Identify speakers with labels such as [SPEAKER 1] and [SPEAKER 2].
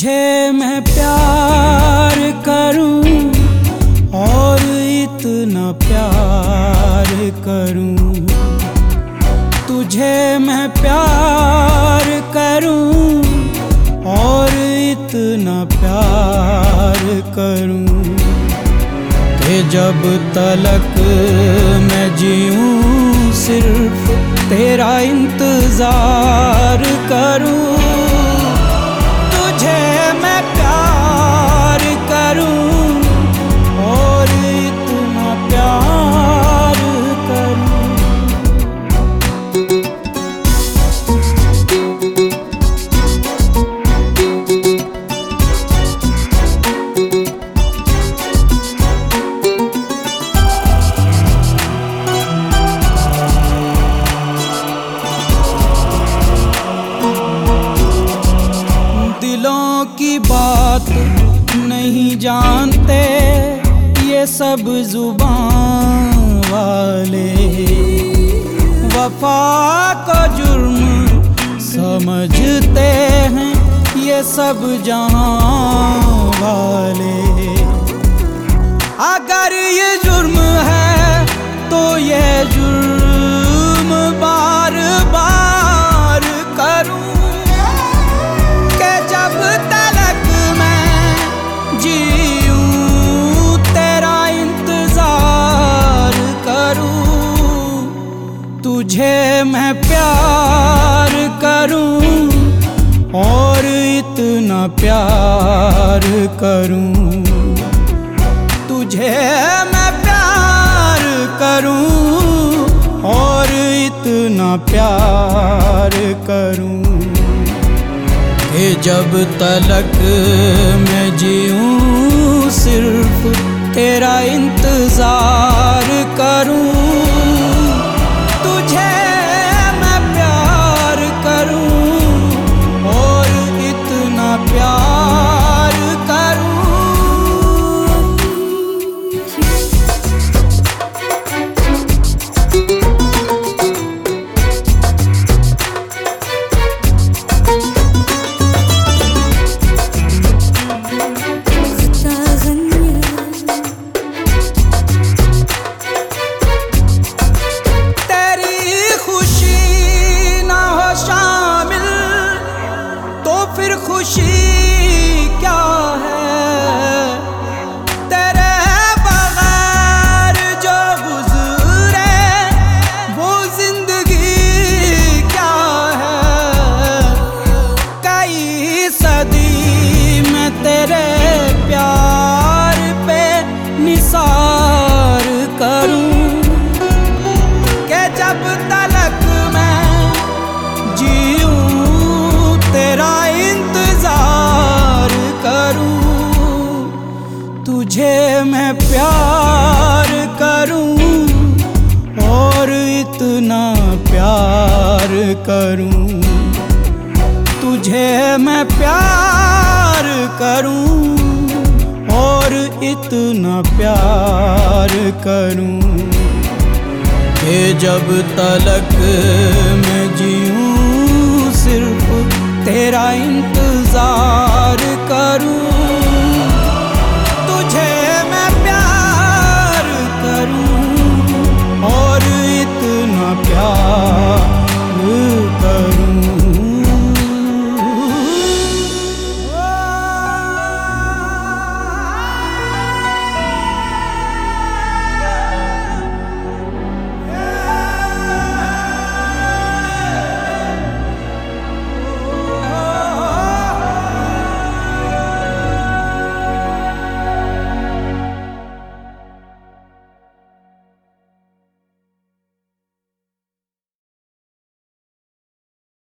[SPEAKER 1] तुझे मैं प्यार करूँ और इतना प्यार करूँ। तुझे मैं प्यार करूँ और इतना प्यार करूँ कि जब तलक मैं जीऊं, सिर्फ़ तेरा इंतज़ार करूँ। जानते ये सब ज़ुबान वाले। वफा को जुर्म समझते हैं ये सब जहाँ वाले। अगर ये जुर्म है प्यार करूँ। तुझे मैं प्यार करूँ और इतना प्यार करूँ कि जब तलक मैं जीऊं, सिर्फ़ तेरा इंतज़ार करूँ। कई सदी में तेरे प्यार पे निसार करूँ। के जब तलक मैं जीऊं, तेरा इंतज़ार करूँ। तुझे मैं प्यार करूँ और इतना प्यार करूँ। तुझे मैं प्यार करूँ और इतना प्यार करूँ कि जब तलक मैं जीऊं सिर्फ़ तेरा इंतज़ार